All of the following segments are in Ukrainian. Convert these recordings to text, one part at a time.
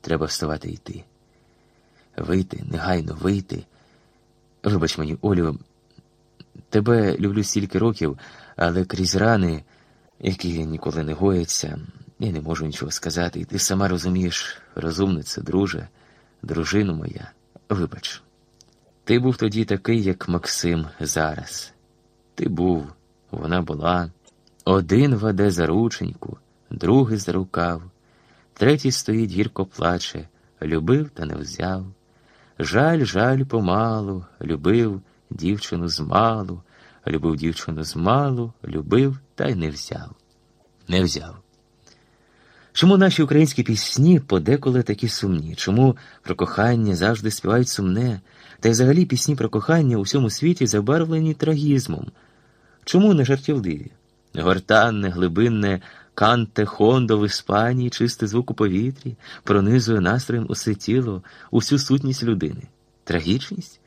Треба вставати і йти. Вийти, негайно вийти. Вибач мені, Олю, тебе люблю стільки років, але крізь рани, які ніколи не гояться, я не можу нічого сказати. І ти сама розумієш, розумниця, друже, дружину моя, вибач. Ти був тоді такий, як Максим зараз. Ти був, вона була. Один веде за рученьку, другий за рукав, третій стоїть гірко плаче, любив та не взяв. Жаль, жаль помалу, любив дівчину змалу, любив дівчину змалу, любив та й не взяв. Не взяв. Чому наші українські пісні подеколи такі сумні? Чому про кохання завжди співають сумне, та й взагалі пісні про кохання у всьому світі забарвлені трагізмом? Чому не жартівливі? Гортанне, глибинне канте хондо в Іспанії, чистий звук у повітрі, пронизує настроєм усе тіло, усю сутність людини. Трагічність?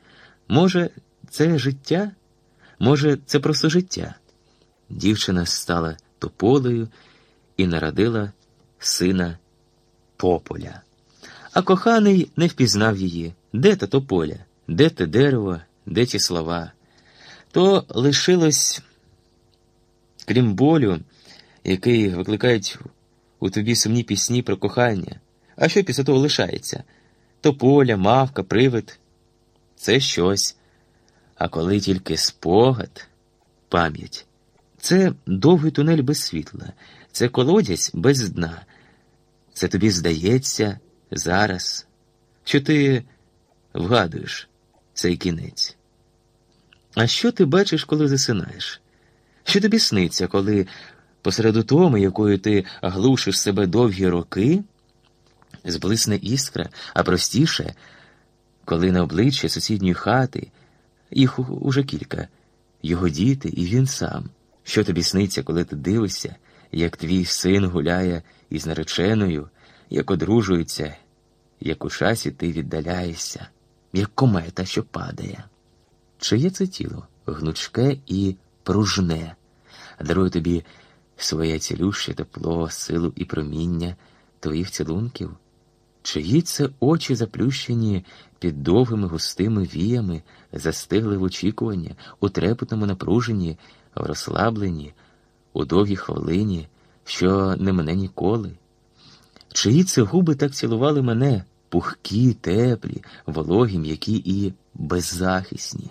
Може, це життя? Може, це просто життя? Дівчина стала тополею і народила сина Пополя. А коханий не впізнав її. Де та тополя? Де те дерево, де ті слова? То лишилось, крім болю, який викликають у тобі сумні пісні про кохання. А що після того лишається? Тополя, мавка, привид це щось. А коли тільки спогад, пам'ять, це довгий тунель без світла, це колодязь без дна. Це тобі здається зараз, що ти вгадуєш цей кінець. А що ти бачиш, коли засинаєш? Що тобі сниться, коли посеред утоми, якою ти глушиш себе довгі роки, зблисне іскра, а простіше, коли на обличчя сусідньої хати, їх уже кілька, його діти і він сам. Що тобі сниться, коли ти дивишся, як твій син гуляє із нареченою, як одружується, як у часі ти віддаляєшся, як комета, що падає? Чиє це тіло гнучке і пружне, дарує тобі своє цілюще тепло, силу і проміння твоїх цілунків? Чиї це очі заплющені під довгими густими віями, застигли в очікуванні, у трепетному напруженні, в розслабленні, у довгій хвилині, що не мене ніколи? Чиї це губи так цілували мене, пухкі, теплі, вологі, м'які і беззахисні?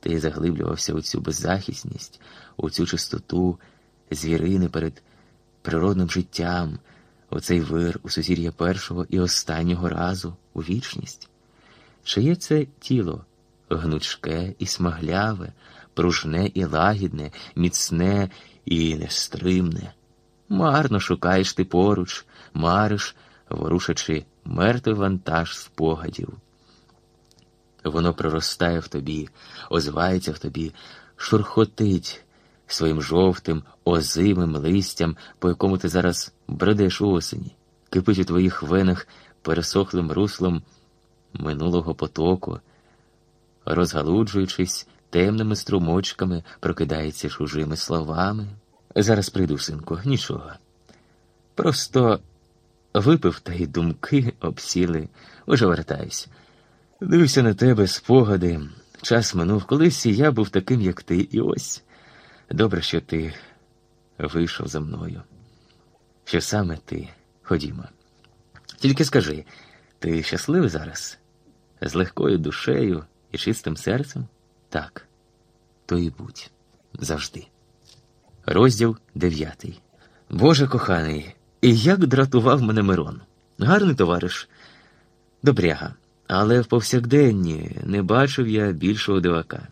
Ти заглиблювався у цю беззахисність, у цю чистоту звірини перед природним життям, у цей вир у сузір'я першого і останнього разу у вічність. Чиє це тіло гнучке і смагляве, пружне і лагідне, міцне і нестримне. Марно шукаєш ти поруч, мариш, ворушачи мертвий вантаж спогадів. Воно проростає в тобі, озивається в тобі, шурхотить своїм жовтим, озимим листям, по якому ти зараз бредеш у осені, кипить у твоїх венах пересохлим руслом минулого потоку, розгалуджуючись темними струмочками, прокидається чужими словами. Зараз прийду, синку, нічого. Просто випив та й думки обсіли, уже вертаюсь. Дивився на тебе спогади. Час минув, колись і я був таким, як ти, і ось. Добре, що ти вийшов за мною. Що саме ти ходімо. Тільки скажи, ти щасливий зараз? З легкою душею і чистим серцем? Так, то і будь завжди. Розділ дев'ятий. Боже коханий, і як дратував мене Мирон. Гарний товариш, добряга, але в повсякденні не бачив я більшого дивака.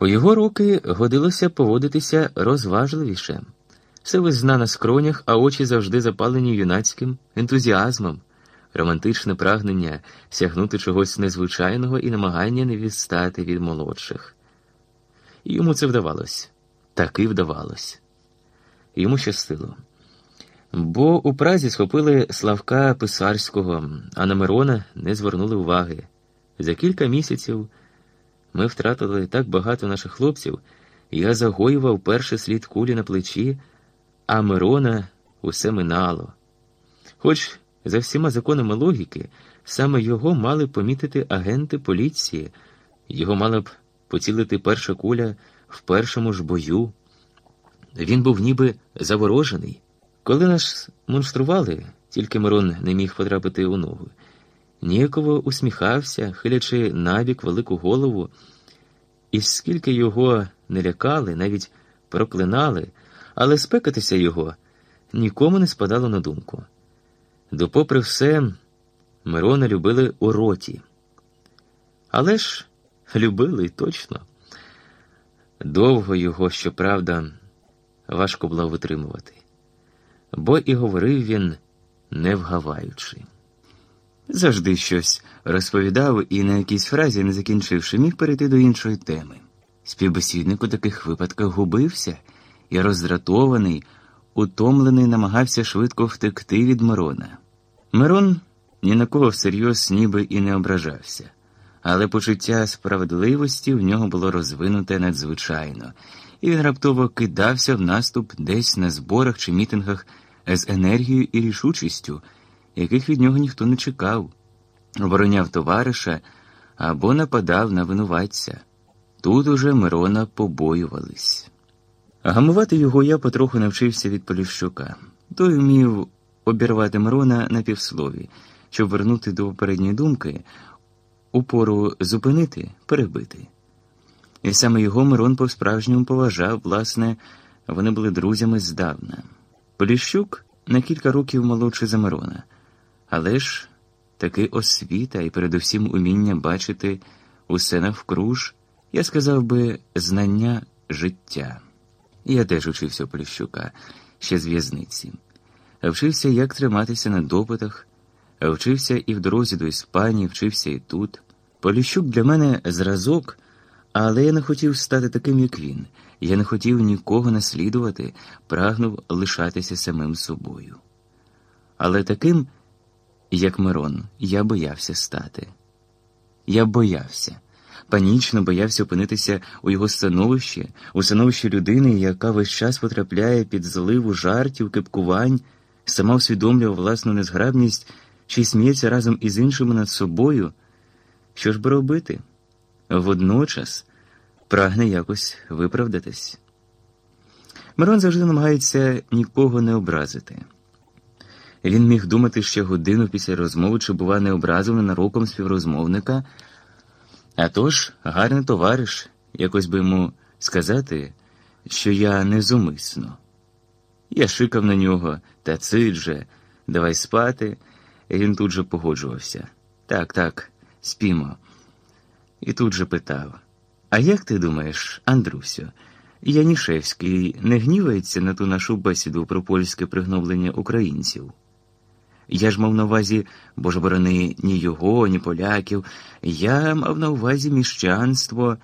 У його руки годилося поводитися розважливіше. Сивизна на скронях, а очі завжди запалені юнацьким ентузіазмом, романтичне прагнення сягнути чогось незвичайного і намагання не відстати від молодших. Йому це вдавалось, таки вдавалось. Йому щастило. Бо у Празі схопили Славка Писарського, а на Мирона не звернули уваги. За кілька місяців. Ми втратили так багато наших хлопців, я загоював перший слід кулі на плечі, а Мирона усе минало. Хоч За всіма законами логіки, саме його мали помітити агенти поліції, його мала б поцілити перша куля в першому ж бою. Він був ніби заворожений. Коли нас монстрували, тільки Мирон не міг потрапити у ногу. Ніяково усміхався, хилячи набік велику голову, і скільки його не лякали, навіть проклинали, але спекатися його нікому не спадало на думку. Допопри все, Мирона любили у роті. Але ж любили точно. Довго його, щоправда, важко було витримувати, бо і говорив він, не вгаваючи. Завжди щось розповідав і на якійсь фразі, не закінчивши, міг перейти до іншої теми. Співбесідник у таких випадках губився і, роздратований, утомлений, намагався швидко втекти від Мирона. Мирон ні на кого всерйоз ніби і не ображався, але почуття справедливості в нього було розвинуте надзвичайно, і він раптово кидався в наступ десь на зборах чи мітингах з енергією і рішучістю, яких від нього ніхто не чекав, обороняв товариша або нападав на винуватця. Тут уже Мирона побоювались. Гамувати його я потроху навчився від Поліщука. Той вмів обірвати Мирона на півслові, щоб вернути до попередньої думки, упору зупинити, перебити. І саме його Мирон по-справжньому поважав, власне, вони були друзями здавна. Поліщук на кілька років молодший за Мирона, але ж таки освіта і передусім уміння бачити усе навкруж, я сказав би, знання життя. Я теж учився Поліщука ще з в'язниці. Вчився, як триматися на допитах, вчився і в дорозі до Іспанії, вчився і тут. Поліщук для мене зразок, але я не хотів стати таким, як він. Я не хотів нікого наслідувати, прагнув лишатися самим собою. Але таким, як Мирон, я боявся стати. Я боявся панічно боявся опинитися у його становищі, у становищі людини, яка весь час потрапляє під зливу жартів, кипкувань, сама усвідомлював власну незграбність чи сміється разом із іншими над собою. Що ж би робити? Водночас прагне якось виправдатись. Мирон завжди намагається нікого не образити. Він міг думати ще годину після розмови, чи, бува, не образив ненароком співрозмовника. А тож, гарний товариш, якось би йому сказати, що я незумисно. Я шикав на нього та цить же, давай спати, і він тут же погоджувався. Так, так, спімо. І тут же питав: А як ти думаєш, Андрусю, Янішевський не гнівається на ту нашу бесіду про польське пригноблення українців? Я ж мав на увазі, боже борони, ні його, ні поляків. Я мав на увазі міщанство.